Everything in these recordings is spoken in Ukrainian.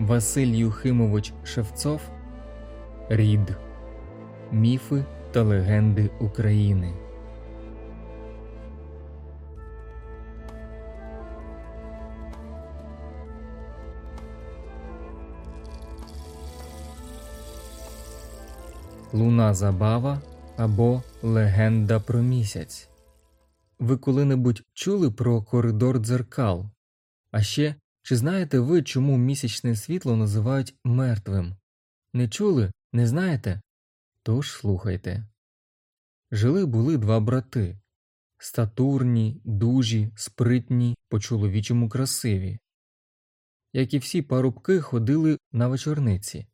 Василь Юхимович Шевцов Рід Міфи та легенди України. Луна Забава або Легенда про місяць. Ви коли-небудь чули про коридор дзеркал? А ще чи знаєте ви, чому місячне світло називають мертвим? Не чули? Не знаєте? Тож слухайте. Жили були два брати статурні, дужі, спритні, по чоловічому красиві. Як і всі парубки ходили на вечорниці,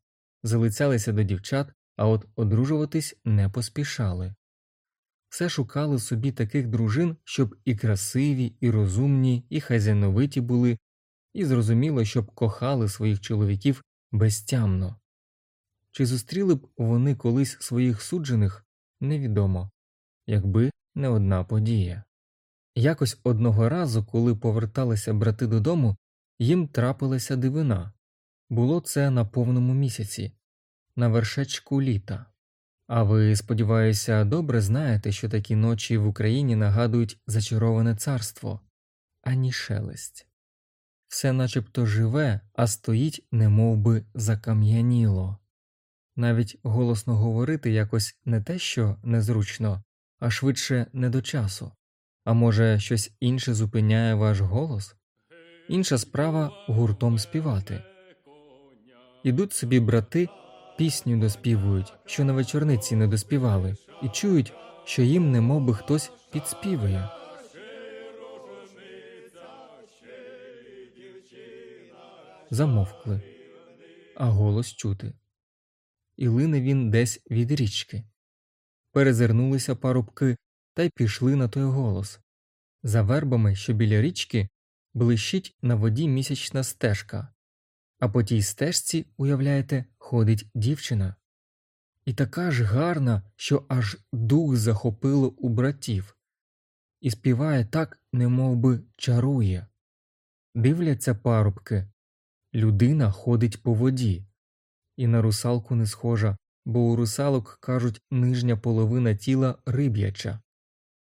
залицялися до дівчат, а от одружуватись не поспішали. Все шукали собі таких дружин, щоб і красиві, і розумні, і хазяйновиті були, і зрозуміло, щоб кохали своїх чоловіків безтямно. Чи зустріли б вони колись своїх суджених, невідомо, якби не одна подія. Якось одного разу, коли поверталися брати додому, їм трапилася дивина було це на повному місяці, на вершечку літа. А ви, сподіваюся, добре знаєте, що такі ночі в Україні нагадують зачароване царство, ані шелесть. Все начебто живе, а стоїть, немов би закам'яніло. Навіть голосно говорити якось не те, що незручно, а швидше не до часу. А може, щось інше зупиняє ваш голос? Інша справа гуртом співати. Ідуть собі брати, пісню доспівують, що на вечорниці не доспівали, і чують, що їм немов би хтось підспівує. Замовкли, а голос чути. І лине він десь від річки. Перезирнулися парубки та й пішли на той голос. За вербами, що біля річки, блищить на воді місячна стежка, а по тій стежці, уявляєте, ходить дівчина. І така ж гарна, що аж дух захопило у братів, і співає так, немов би чарує. Дивляться парубки людина ходить по воді, і на русалку не схожа, бо у русалок кажуть нижня половина тіла риб'яча,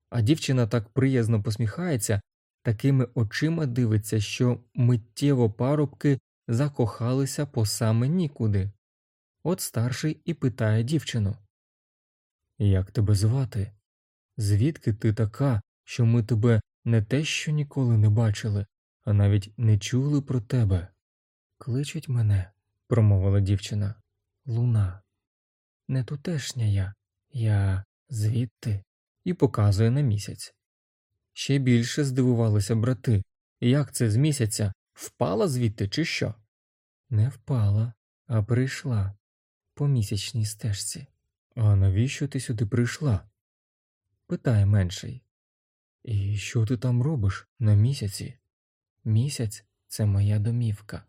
а дівчина так приязно посміхається, такими очима дивиться, що миттєво парубки закохалися по саме нікуди. От старший і питає дівчину Як тебе звати? Звідки ти така, що ми тебе не те що ніколи не бачили, а навіть не чули про тебе? Кличуть мене, промовила дівчина. Луна. Не тутешня я, я звідти, і показує на місяць. Ще більше здивувалися брати. Як це з місяця? Впала звідти, чи що? Не впала, а прийшла по місячній стежці. А навіщо ти сюди прийшла? питає менший. І що ти там робиш на місяці? Місяць це моя домівка.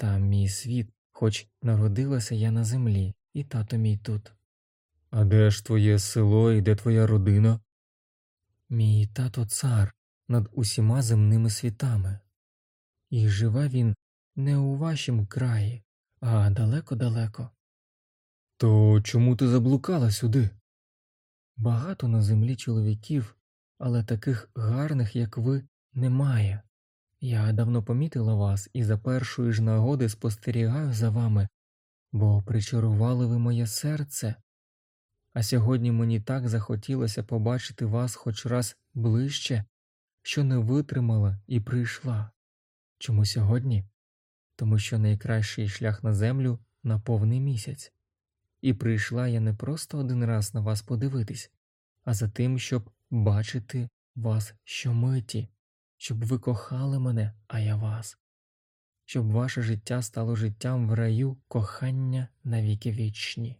Там мій світ, хоч народилася я на землі, і тато мій тут. А де ж твоє село і де твоя родина? Мій тато цар над усіма земними світами, і живе він не у вашім краї, а далеко-далеко. То чому ти заблукала сюди? Багато на землі чоловіків, але таких гарних, як ви, немає. Я давно помітила вас і за першої ж нагоди спостерігаю за вами, бо причарували ви моє серце, а сьогодні мені так захотілося побачити вас хоч раз ближче, що не витримала і прийшла. Чому сьогодні? Тому що найкращий шлях на землю на повний місяць, і прийшла я не просто один раз на вас подивитись, а за тим, щоб бачити вас щомиті щоб ви кохали мене, а я вас, щоб ваше життя стало життям в раю кохання навіки вічні.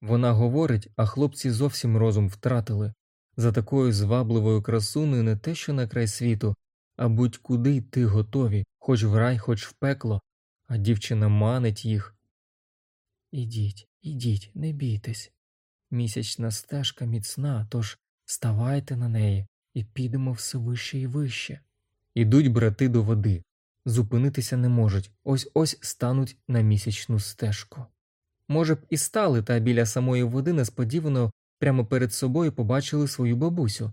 Вона говорить, а хлопці зовсім розум втратили за такою звабливою красуною не те, що на край світу, а будь куди йти готові, хоч в рай, хоч в пекло, а дівчина манить їх. Ідіть, ідіть, не бійтесь. Місячна стежка міцна, тож ставайте на неї, і підемо все вище і вище. Ідуть брати до води, зупинитися не можуть, ось ось стануть на місячну стежку. Може б і стали, та біля самої води несподівано прямо перед собою побачили свою бабусю,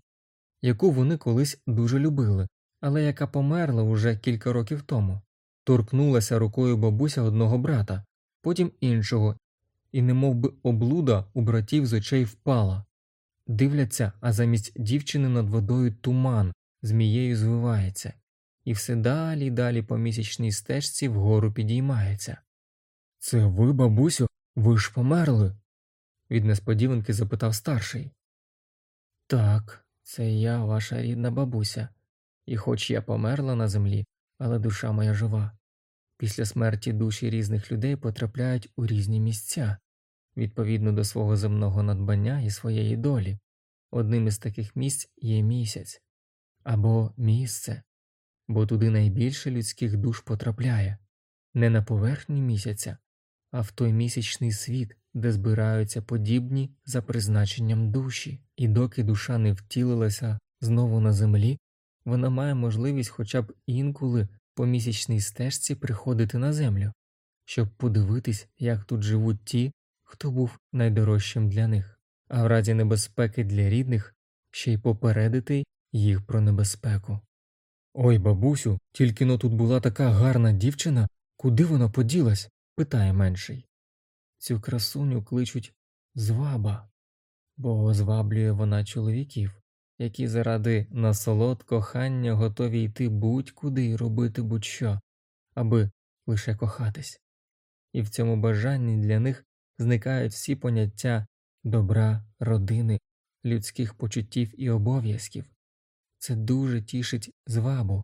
яку вони колись дуже любили, але яка померла уже кілька років тому. Торкнулася рукою бабуся одного брата, потім іншого, і немов би облуда у братів з очей впала. Дивляться, а замість дівчини над водою туман змією звивається, і все далі й далі по місячній стежці вгору підіймається. Це ви, бабусю, ви ж померли? від несподіванки запитав старший. Так, це я, ваша рідна бабуся, і хоч я померла на землі, але душа моя жива. Після смерті душі різних людей потрапляють у різні місця, відповідно до свого земного надбання і своєї долі. Одним із таких місць є місяць або місце, бо туди найбільше людських душ потрапляє не на поверхню місяця, а в той місячний світ, де збираються подібні за призначенням душі, і доки душа не втілилася знову на землі, вона має можливість хоча б інколи по місячній стежці приходити на землю, щоб подивитись, як тут живуть ті, хто був найдорожчим для них, а в разі небезпеки для рідних ще й попередити їх про небезпеку. Ой, бабусю, тільки но тут була така гарна дівчина, куди вона поділась? питає менший. Цю красуню кличуть зваба, бо зваблює вона чоловіків, які заради насолод кохання готові йти будь-куди і робити будь-що, аби лише кохатись, і в цьому бажанні для них зникають всі поняття добра, родини, людських почуттів і обов'язків. Це дуже тішить звабу,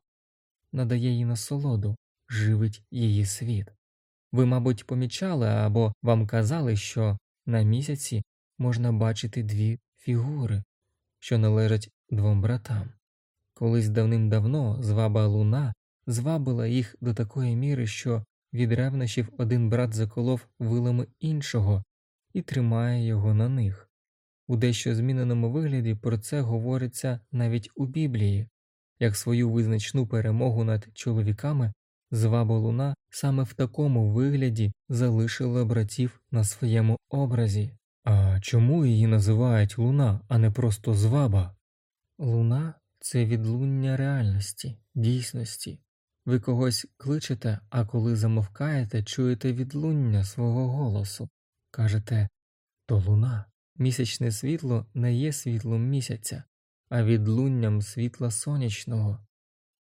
надає їй насолоду, живить її світ. Ви, мабуть, помічали або вам казали, що на місяці можна бачити дві фігури, що належать двом братам. Колись давним-давно зваба луна звабила їх до такої міри, що від ревнощів один брат заколов вилами іншого і тримає його на них. У дещо зміненому вигляді про це говориться навіть у Біблії, як свою визначну перемогу над чоловіками зваба луна саме в такому вигляді залишила братів на своєму образі. А чому її називають луна, а не просто зваба? Луна це відлуння реальності, дійсності. Ви когось кличете, а коли замовкаєте, чуєте відлуння свого голосу. Кажете то луна. Місячне світло не є світлом місяця, а відлунням світла сонячного.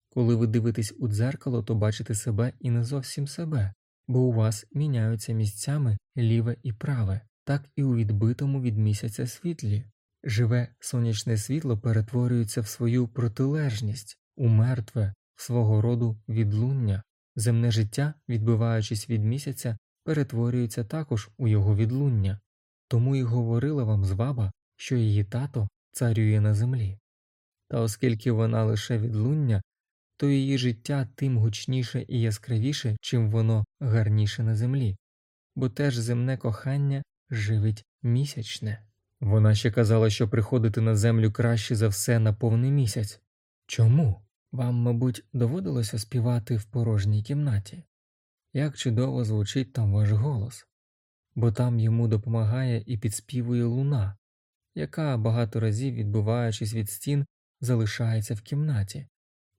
Коли ви дивитесь у дзеркало, то бачите себе і не зовсім себе, бо у вас міняються місцями ліве і праве, так і у відбитому від місяця світлі. Живе сонячне світло перетворюється в свою протилежність, у мертве, свого роду відлуння, земне життя, відбиваючись від місяця, перетворюється також у його відлуння, тому і говорила вам зваба, що її тато царює на землі. Та оскільки вона лише відлуння, то її життя тим гучніше і яскравіше, чим воно гарніше на землі, бо теж земне кохання живить місячне. Вона ще казала, що приходити на землю краще за все на повний місяць. Чому? Вам, мабуть, доводилося співати в порожній кімнаті? Як чудово звучить там ваш голос, бо там йому допомагає і підспівує луна, яка багато разів, відбуваючись від стін, залишається в кімнаті,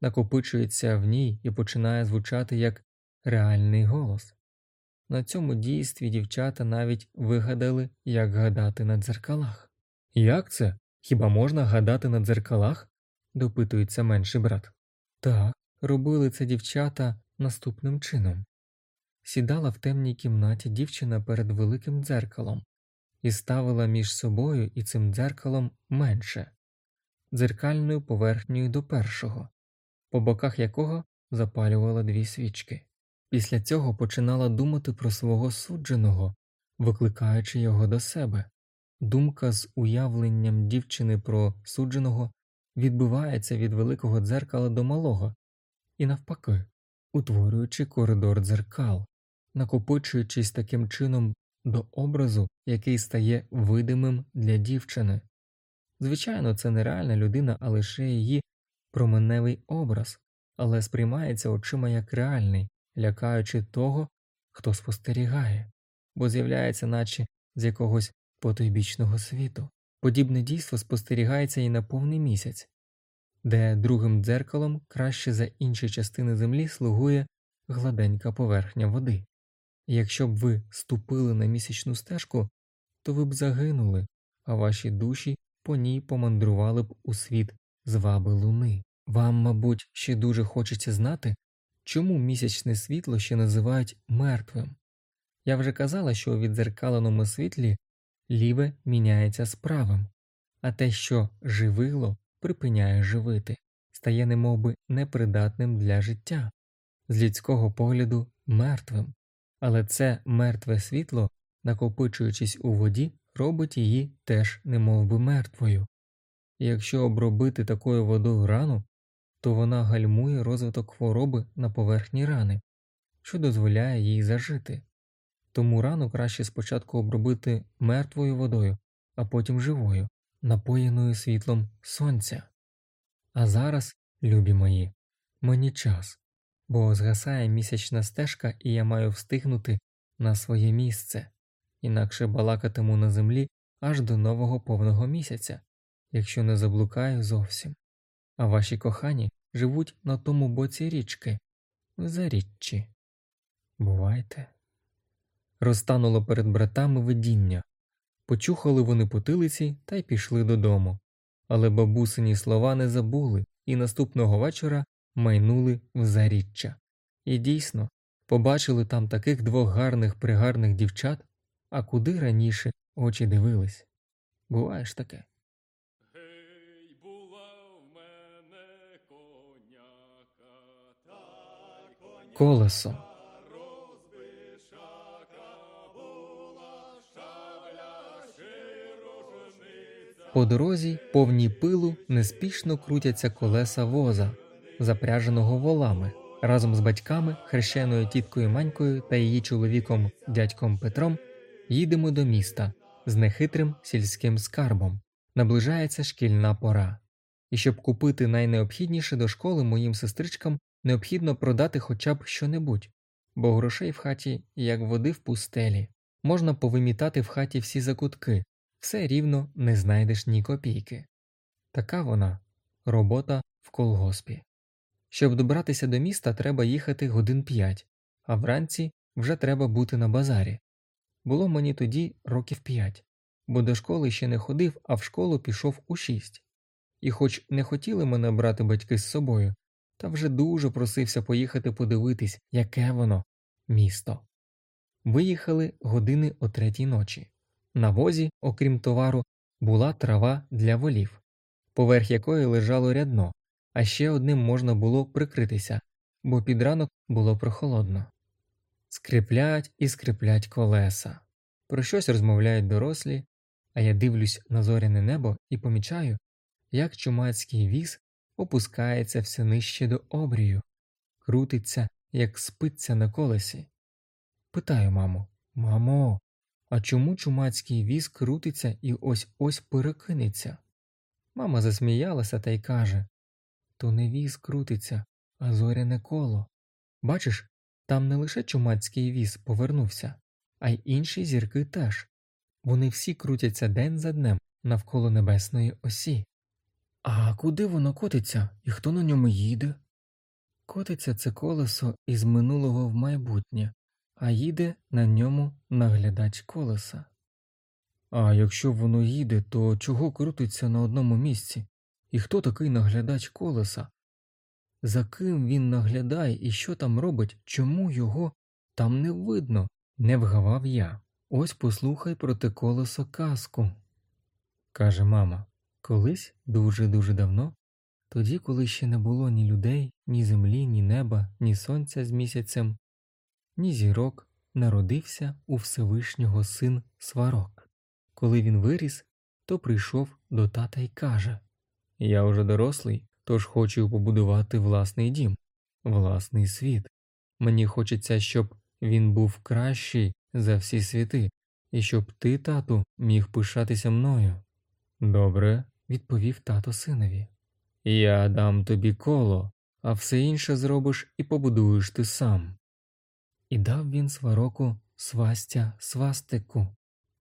накопичується в ній і починає звучати як реальний голос. На цьому дійстві дівчата навіть вигадали, як гадати на дзеркалах. Як це? Хіба можна гадати на дзеркалах? допитується менший брат. Так, робили це дівчата наступним чином. Сідала в темній кімнаті дівчина перед великим дзеркалом і ставила між собою і цим дзеркалом менше, дзеркальною поверхнею до першого, по боках якого запалювала дві свічки. Після цього починала думати про свого судженого, викликаючи його до себе. Думка з уявленням дівчини про судженого відбивається від великого дзеркала до малого і навпаки, утворюючи коридор дзеркал, накопичуючись таким чином до образу, який стає видимим для дівчини. Звичайно, це не реальна людина, а лише її променевий образ, але сприймається очима як реальний, лякаючи того, хто спостерігає, бо з'являється, наче з якогось потойбічного світу. Подібне дійство спостерігається і на повний місяць, де другим дзеркалом краще за інші частини землі слугує гладенька поверхня води. Якщо б ви ступили на місячну стежку, то ви б загинули, а ваші душі по ній помандрували б у світ зваби луни. Вам, мабуть, ще дуже хочеться знати, чому місячне світло ще називають мертвим. Я вже казала, що у відзеркаленому світлі ліве міняється з правим, а те, що живило, припиняє живити, стає немовби непридатним для життя, з людського погляду мертвим, але це мертве світло, накопичуючись у воді, робить її теж немовби мертвою. І якщо обробити такою водою рану, то вона гальмує розвиток хвороби на поверхні рани, що дозволяє їй зажити. Тому рану краще спочатку обробити мертвою водою, а потім живою, напоєною світлом сонця. А зараз, любі мої, мені час, бо згасає місячна стежка, і я маю встигнути на своє місце, інакше балакатиму на землі аж до нового повного місяця, якщо не заблукаю зовсім. А ваші кохані живуть на тому боці річки, в заріччі. Бувайте. Розтануло перед братами видіння. Почухали вони потилиці та й пішли додому. Але бабусині слова не забули і наступного вечора майнули в заріччя. І дійсно побачили там таких двох гарних пригарних дівчат, а куди раніше очі дивились. Буває ж таке. Гей, По дорозі, повній пилу, неспішно крутяться колеса воза, запряженого волами. Разом з батьками, хрещеною тіткою Манькою та її чоловіком дядьком Петром їдемо до міста з нехитрим сільським скарбом. Наближається шкільна пора. І щоб купити найнеобхідніше до школи моїм сестричкам, необхідно продати хоча б щонебудь, бо грошей в хаті, як води в пустелі. Можна повимітати в хаті всі закутки, все рівно не знайдеш ні копійки. Така вона робота в колгоспі. Щоб добратися до міста, треба їхати годин п'ять, а вранці вже треба бути на базарі. Було мені тоді років п'ять, бо до школи ще не ходив, а в школу пішов у шість. І хоч не хотіли мене брати батьки з собою, та вже дуже просився поїхати подивитись, яке воно місто. Виїхали години о третій ночі. На возі, окрім товару, була трава для волів, поверх якої лежало рядно, а ще одним можна було прикритися, бо під ранок було прохолодно. Скриплять і скриплять колеса. Про щось розмовляють дорослі, а я дивлюсь на зоряне небо і помічаю, як чумацький віз опускається все нижче до обрію, крутиться, як спиться на колесі. Питаю маму Мамо, а чому чумацький віз крутиться і ось ось перекинеться? Мама засміялася та й каже То не віз крутиться, а зоряне коло. Бачиш, там не лише чумацький віз повернувся, а й інші зірки теж. Вони всі крутяться день за днем навколо небесної осі. А куди воно котиться і хто на ньому їде? Котиться це колесо із минулого в майбутнє, а їде на ньому наглядач колеса. А якщо воно їде, то чого крутиться на одному місці? І хто такий наглядач колеса? За ким він наглядає і що там робить, чому його там не видно, не вгавав я. Ось послухай про те колесо казку, каже мама. Колись дуже дуже давно, тоді, коли ще не було ні людей, ні землі, ні неба, ні сонця з місяцем, ні зірок, народився у Всевишнього син Сварог. Коли він виріс, то прийшов до тата й каже Я уже дорослий, тож хочу побудувати власний дім, власний світ. Мені хочеться, щоб він був кращий за всі світи, і щоб ти, тату, міг пишатися мною. Добре, відповів тато синові. Я дам тобі коло, а все інше зробиш і побудуєш ти сам. І дав він свароку свастя свастику,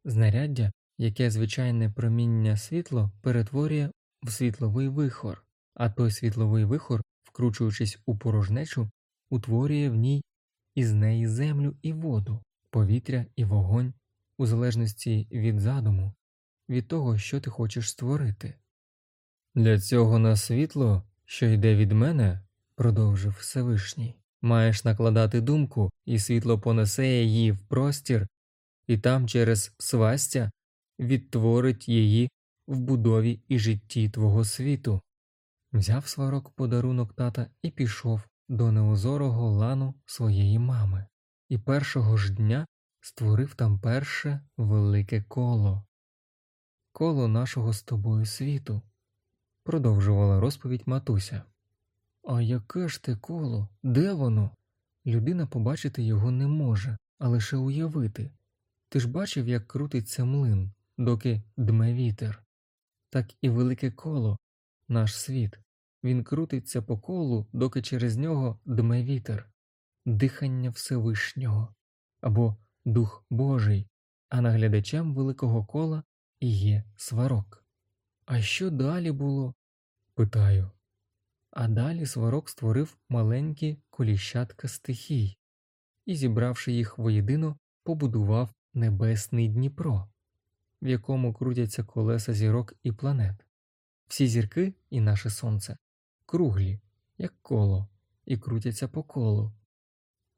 знаряддя, яке звичайне проміння світло перетворює в світловий вихор, а той світловий вихор, вкручуючись у порожнечу, утворює в ній із неї землю і воду, повітря і вогонь, у залежності від задуму, від того, що ти хочеш створити. Для цього на світло, що йде від мене, продовжив Всевишній, маєш накладати думку, і світло понесе її в простір, і там через свастя відтворить її в будові і житті твого світу. Взяв сварок подарунок тата і пішов до неозорого лану своєї мами, і першого ж дня створив там перше велике коло, коло нашого з тобою світу, продовжувала розповідь матуся. А яке ж те коло? Де воно? Людина побачити його не може, а лише уявити. Ти ж бачив, як крутиться млин, доки дме вітер. Так і велике коло, наш світ. Він крутиться по колу, доки через нього дме вітер, дихання Всевишнього або Дух Божий, а наглядачем великого кола і є сварок. А що далі було? питаю. А далі сварок створив маленькі коліщатка стихій і, зібравши їх воєдино, побудував небесний Дніпро, в якому крутяться колеса зірок і планет. Всі зірки і наше сонце круглі, як коло, і крутяться по колу.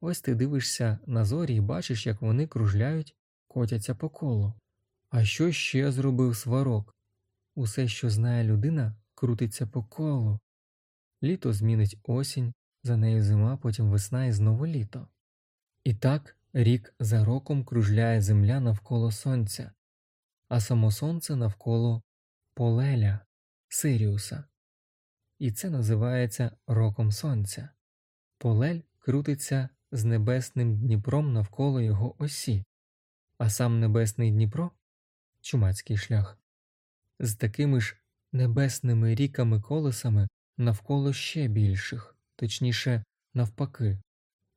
Ось ти дивишся на зорі і бачиш, як вони кружляють, котяться по колу. А що ще зробив сварок? Усе, що знає людина, крутиться по колу. Літо змінить осінь, за нею зима, потім весна і знову літо. І так рік за роком кружляє земля навколо сонця, а само сонце навколо полеля, Сиріуса. І це називається роком сонця. Полель крутиться з небесним Дніпром навколо його осі, а сам небесний Дніпро чумацький шлях, з такими ж небесними ріками колесами навколо ще більших, точніше, навпаки,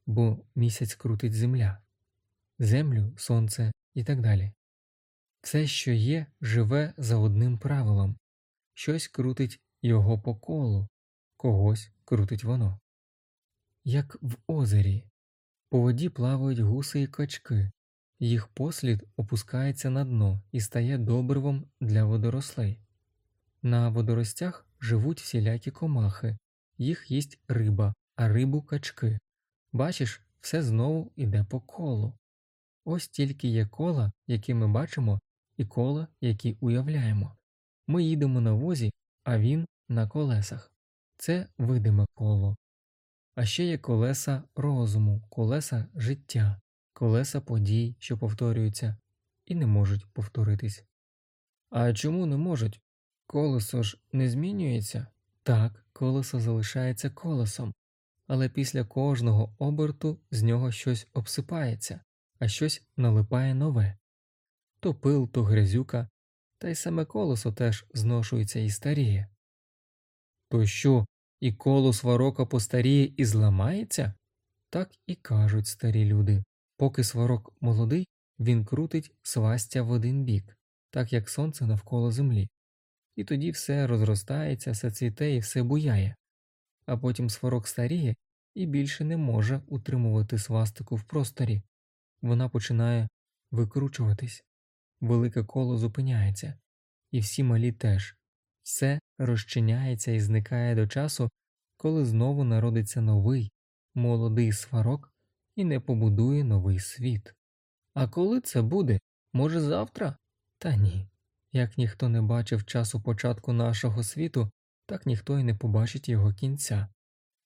бо місяць крутить земля, землю, сонце і так далі. Все, що є, живе за одним правилом щось крутить його по колу, когось крутить воно. Як в озері, по воді плавають гуси і качки, їх послід опускається на дно і стає добривом для водорослей. На водоростях живуть всілякі комахи, їх їсть риба, а рибу качки. Бачиш, все знову йде по колу. Ось тільки є кола, які ми бачимо, і кола, які уявляємо. Ми їдемо на возі, а він на колесах. Це видиме коло. А ще є колеса розуму, колеса життя, колеса подій, що повторюються, і не можуть повторитись. А чому не можуть? Колесо ж не змінюється? Так, колесо залишається колесом, але після кожного оберту з нього щось обсипається, а щось налипає нове то пил, то грязюка, та й саме колесо теж зношується і старіє. То що, і коло сварока постаріє і зламається? Так і кажуть старі люди. Поки сварок молодий, він крутить свастя в один бік, так як сонце навколо землі. І тоді все розростається, все цвіте і все буяє. А потім сварок старіє і більше не може утримувати свастику в просторі. Вона починає викручуватись. Велике коло зупиняється, і всі малі теж. Все розчиняється і зникає до часу, коли знову народиться новий, молодий сварок і не побудує новий світ. А коли це буде? Може, завтра? Та ні. Як ніхто не бачив часу початку нашого світу, так ніхто й не побачить його кінця.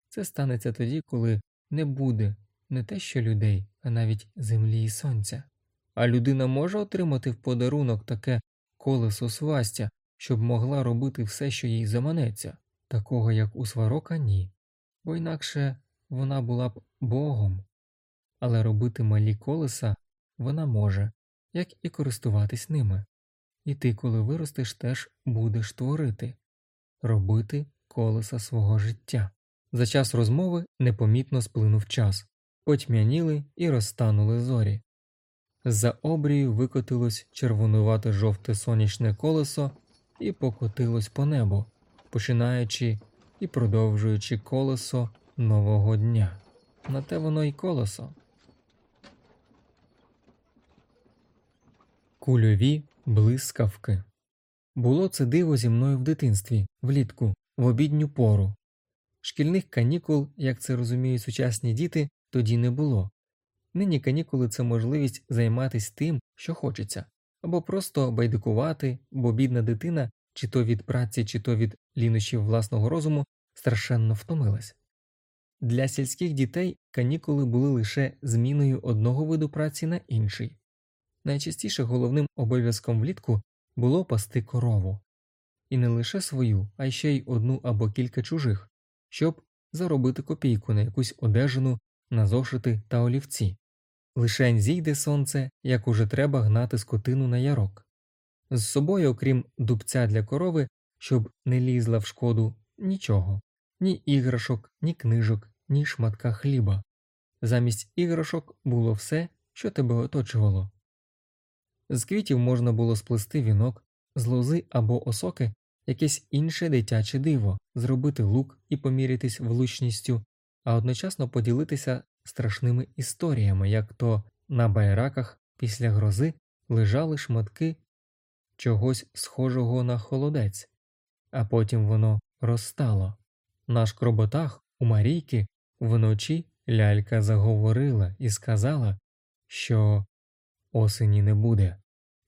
Це станеться тоді, коли не буде не те що людей, а навіть землі і сонця. А людина може отримати в подарунок таке колесо свастя, щоб могла робити все, що їй заманеться, такого як у сварока ні, бо інакше вона була б богом, але робити малі колеса вона може, як і користуватись ними. І ти, коли виростеш, теж будеш творити, робити колеса свого життя. За час розмови непомітно сплинув час, потьмяніли і розтанули зорі. З-за обрію викотилось червонувате жовте сонячне колесо і покотилось по небу, починаючи і продовжуючи колесо нового дня. На те воно й колесо. Кульові блискавки. Було це диво зі мною в дитинстві, влітку, в обідню пору. Шкільних канікул, як це розуміють сучасні діти, тоді не було. Нині канікули це можливість займатися тим, що хочеться, або просто байдикувати, бо бідна дитина, чи то від праці, чи то від лінощів власного розуму, страшенно втомилась. Для сільських дітей канікули були лише зміною одного виду праці на інший. Найчастіше головним обов'язком влітку було пасти корову. І не лише свою, а ще й одну або кілька чужих, щоб заробити копійку на якусь одежину, на зошити та олівці. Лишень зійде сонце, як уже треба гнати скотину на ярок. З собою, окрім дубця для корови, щоб не лізла в шкоду нічого, ні іграшок, ні книжок, ні шматка хліба. Замість іграшок було все, що тебе оточувало. З квітів можна було сплести вінок, з лози або осоки якесь інше дитяче диво, зробити лук і помірятись влучністю, а одночасно поділитися страшними історіями, як то на байраках після грози лежали шматки чогось схожого на холодець, а потім воно розстало. На шкроботах у Марійки вночі лялька заговорила і сказала, що осені не буде,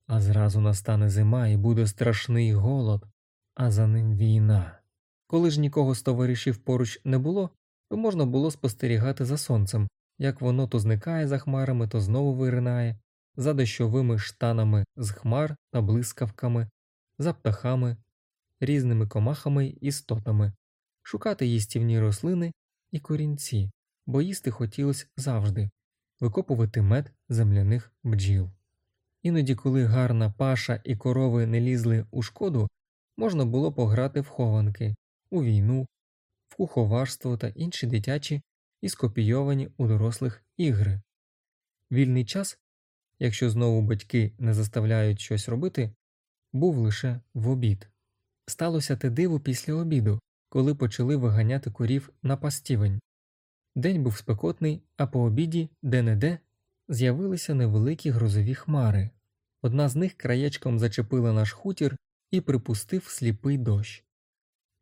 а зразу настане зима і буде страшний голод, а за ним війна. Коли ж нікого з товаришів поруч не було, то можна було спостерігати за сонцем, як воно то зникає за хмарами, то знову виринає, за дощовими штанами з хмар та блискавками, за птахами, різними комахами й істотами, шукати їстівні рослини і корінці, бо їсти хотілося завжди, викопувати мед земляних бджіл. Іноді, коли гарна паша і корови не лізли у шкоду, можна було пограти в хованки, у війну, в куховарство та інші дитячі і скопійовані у дорослих ігри. Вільний час, якщо знову батьки не заставляють щось робити, був лише в обід. Сталося те диво після обіду, коли почали виганяти корів на пастівень. День був спекотний, а по обіді, де не де, з'явилися невеликі грозові хмари. Одна з них краєчком зачепила наш хутір і припустив сліпий дощ.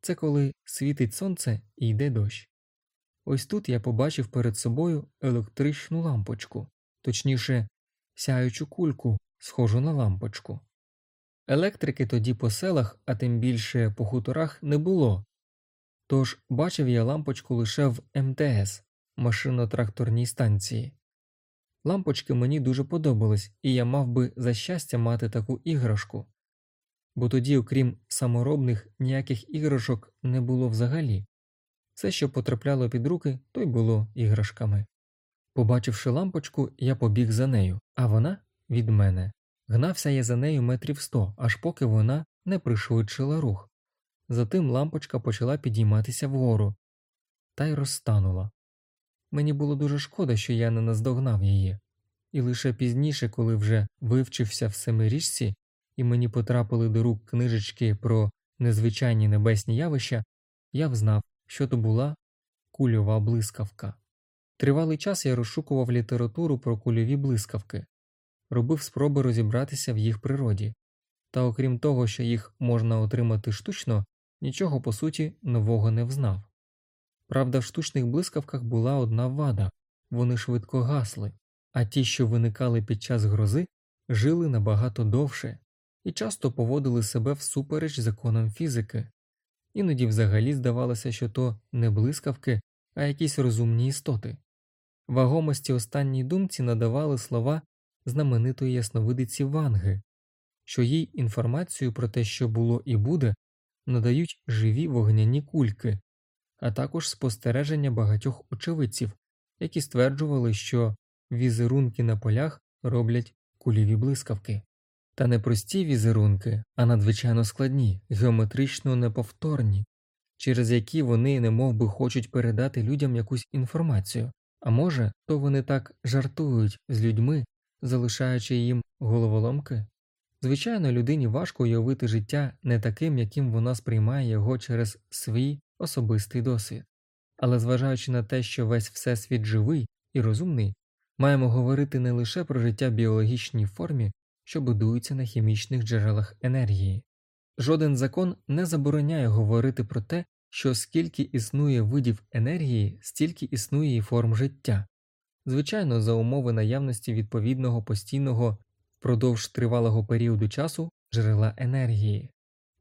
Це коли світить сонце і йде дощ. Ось тут я побачив перед собою електричну лампочку, точніше, сяючу кульку, схожу на лампочку. Електрики тоді по селах, а тим більше по хуторах, не було, тож бачив я лампочку лише в МТС машино-тракторній станції. Лампочки мені дуже подобались, і я мав би за щастя мати таку іграшку, бо тоді, окрім саморобних, ніяких іграшок не було взагалі. Все, що потрапляло під руки, то й було іграшками. Побачивши лампочку, я побіг за нею, а вона від мене. Гнався я за нею метрів сто, аж поки вона не пришвидшила рух. Затим лампочка почала підійматися вгору та й розтанула. Мені було дуже шкода, що я не наздогнав її, і лише пізніше, коли вже вивчився в семирічці, і мені потрапили до рук книжечки про незвичайні небесні явища, я взнав, що то була кульова блискавка. Тривалий час я розшукував літературу про кульові блискавки, робив спроби розібратися в їх природі, та окрім того, що їх можна отримати штучно, нічого по суті нового не взнав. Правда, в штучних блискавках була одна вада вони швидко гасли, а ті, що виникали під час грози, жили набагато довше і часто поводили себе всупереч законам фізики. Іноді взагалі здавалося, що то не блискавки, а якісь розумні істоти. Вагомості останній думці надавали слова знаменитої ясновидиці Ванги, що їй інформацію про те, що було і буде, надають живі вогняні кульки, а також спостереження багатьох очевидців, які стверджували, що візерунки на полях роблять кульові блискавки. Та не прості візерунки, а надзвичайно складні, геометрично неповторні, через які вони немов би хочуть передати людям якусь інформацію, а може, то вони так жартують з людьми, залишаючи їм головоломки? Звичайно, людині важко уявити життя не таким, яким вона сприймає його через свій особистий досвід. Але зважаючи на те, що весь всесвіт живий і розумний, маємо говорити не лише про життя біологічній формі, що будується на хімічних джерелах енергії. Жоден закон не забороняє говорити про те, що скільки існує видів енергії, стільки існує і форм життя. Звичайно, за умови наявності відповідного постійного впродовж тривалого періоду часу джерела енергії.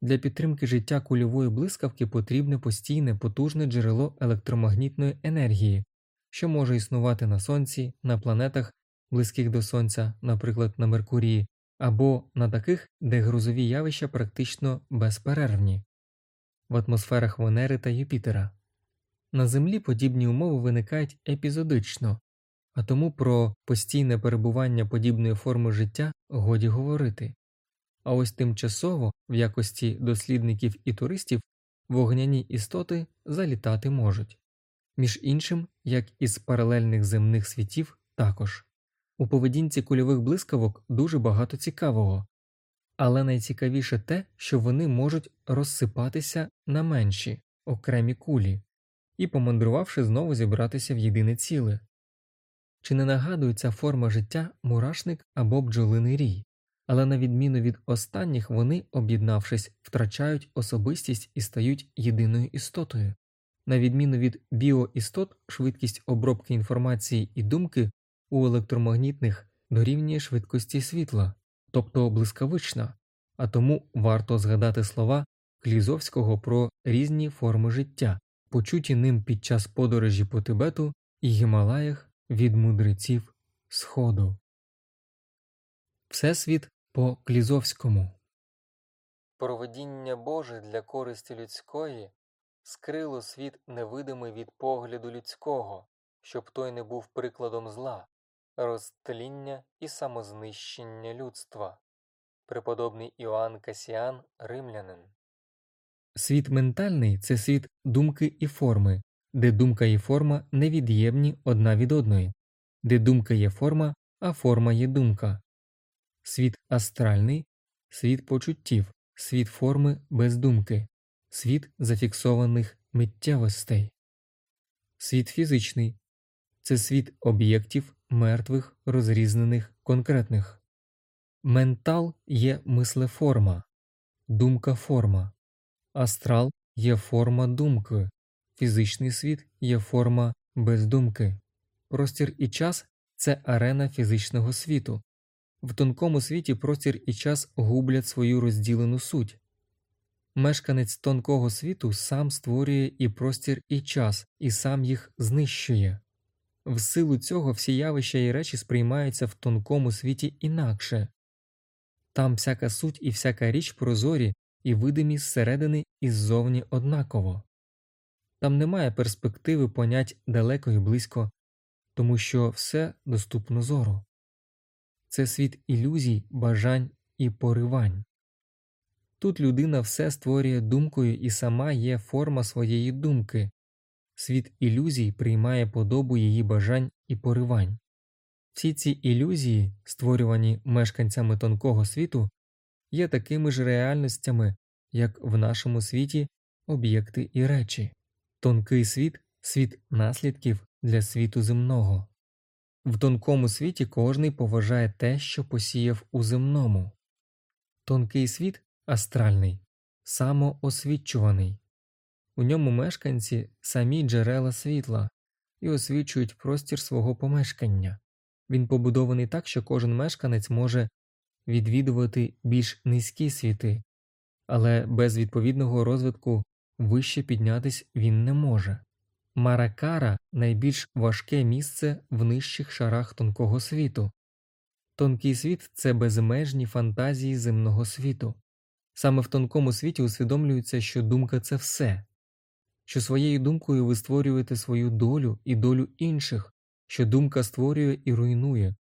Для підтримки життя кульової блискавки потрібне постійне потужне джерело електромагнітної енергії, що може існувати на Сонці, на планетах, близьких до Сонця, наприклад, на Меркурії, або на таких, де грозові явища практично безперервні в атмосферах Венери та Юпітера. На Землі подібні умови виникають епізодично, а тому про постійне перебування подібної форми життя годі говорити. А ось тимчасово, в якості дослідників і туристів, вогняні істоти залітати можуть. Між іншим, як із паралельних земних світів, також. У поведінці кульових блискавок дуже багато цікавого, але найцікавіше те, що вони можуть розсипатися на менші, окремі кулі і, помандрувавши, знову зібратися в єдине ціле. Чи не нагадує ця форма життя мурашник або бджолиний рій, але на відміну від останніх вони, об'єднавшись, втрачають особистість і стають єдиною істотою. На відміну від біоістот, швидкість обробки інформації і думки у електромагнітних дорівнює швидкості світла, тобто блискавична, а тому варто згадати слова Клізовського про різні форми життя, почуті ним під час подорожі по Тибету і Гімалаях від мудреців Сходу. Всесвіт по Клізовському Проведіння Боже для користі людської скрило світ невидимий від погляду людського, щоб той не був прикладом зла, розтління і самознищення людства. Преподобний Іоанн Касіан Римлянин Світ ментальний це світ думки і форми, де думка і форма невід'ємні одна від одної, де думка є форма, а форма є думка. Світ астральний світ почуттів, світ форми без думки, світ зафіксованих миттєвостей. Світ фізичний це світ об'єктів мертвих, розрізнених, конкретних. Ментал є мислеформа, думка форма, астрал є форма думки, фізичний світ є форма бездумки, простір і час це арена фізичного світу. В тонкому світі простір і час гублять свою розділену суть. Мешканець тонкого світу сам створює і простір, і час, і сам їх знищує. В силу цього всі явища і речі сприймаються в тонкому світі інакше там всяка суть і всяка річ прозорі і видимі зсередини і ззовні однаково. Там немає перспективи понять далеко і близько, тому що все доступно зору. Це світ ілюзій, бажань і поривань. Тут людина все створює думкою і сама є форма своєї думки, світ ілюзій приймає подобу її бажань і поривань. Всі ці ілюзії, створювані мешканцями тонкого світу, є такими ж реальностями, як в нашому світі об'єкти і речі. Тонкий світ світ наслідків для світу земного. В тонкому світі кожний поважає те, що посіяв у земному. Тонкий світ астральний, самоосвічуваний. У ньому мешканці самі джерела світла і освічують простір свого помешкання. Він побудований так, що кожен мешканець може відвідувати більш низькі світи, але без відповідного розвитку вище піднятись він не може. Маракара найбільш важке місце в нижчих шарах тонкого світу. Тонкий світ це безмежні фантазії земного світу. Саме в тонкому світі усвідомлюється, що думка це все, що своєю думкою ви створюєте свою долю і долю інших, що думка створює і руйнує,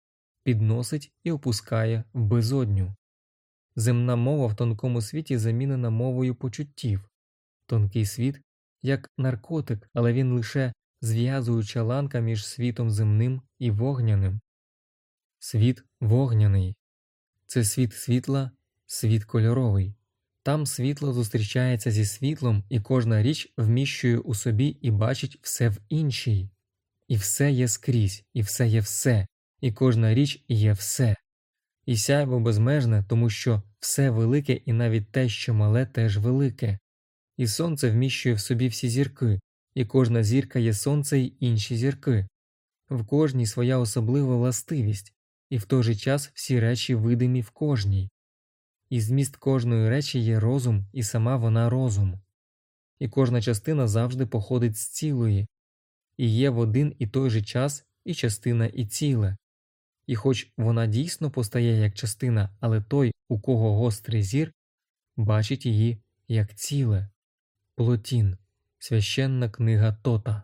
підносить і опускає в безодню. Земна мова в тонкому світі замінена мовою почуттів, тонкий світ як наркотик, але він лише зв'язуюча ланка між світом земним і вогняним. Світ вогняний це світ світла, світ кольоровий. Там світло зустрічається зі світлом, і кожна річ вміщує у собі і бачить все в іншій. І все є скрізь, і все є все, і кожна річ є все. І сяйво безмежне, тому що все велике і навіть те, що мале, теж велике. І сонце вміщує в собі всі зірки, і кожна зірка є сонце й інші зірки. В кожній своя особлива властивість, і в той же час всі речі видимі в кожній. І зміст кожної речі є розум, і сама вона розум. І кожна частина завжди походить з цілої, і є в один і той же час і частина, і ціле. І хоч вона дійсно постає як частина, але той, у кого гострий зір, бачить її як ціле. Плотін, священна книга Тота.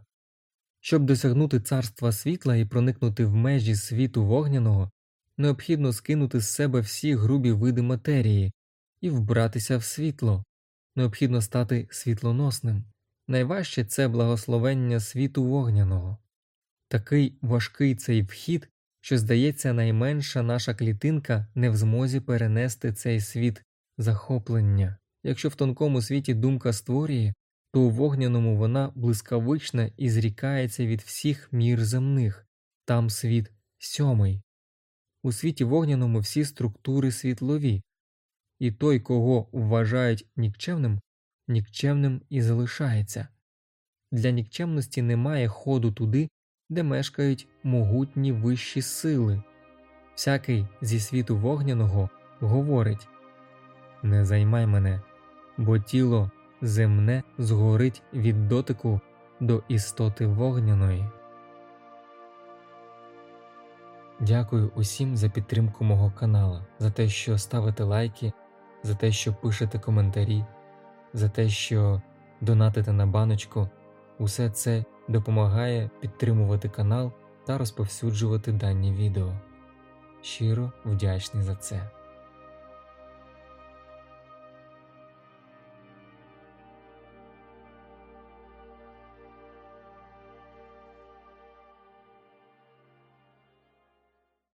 Щоб досягнути царства світла і проникнути в межі світу вогняного, необхідно скинути з себе всі грубі види матерії і вбратися в світло, необхідно стати світлоносним. Найважче це благословення світу вогняного. Такий важкий цей вхід, що, здається, найменша наша клітинка не в змозі перенести цей світ захоплення. Якщо в тонкому світі думка створює, то у вогняному вона блискавична і зрікається від всіх мір земних, там світ сьомий. У світі вогняному всі структури світлові, і той, кого вважають нікчемним, нікчемним і залишається. Для нікчемності немає ходу туди, де мешкають могутні вищі сили. Всякий зі світу вогняного говорить Не займай мене, бо тіло земне згорить від дотику до істоти вогняної. Дякую усім за підтримку мого канала, за те, що ставите лайки, за те, що пишете коментарі, за те, що донатите на баночку. Усе це допомагає підтримувати канал та розповсюджувати дані відео. Щиро вдячний за це.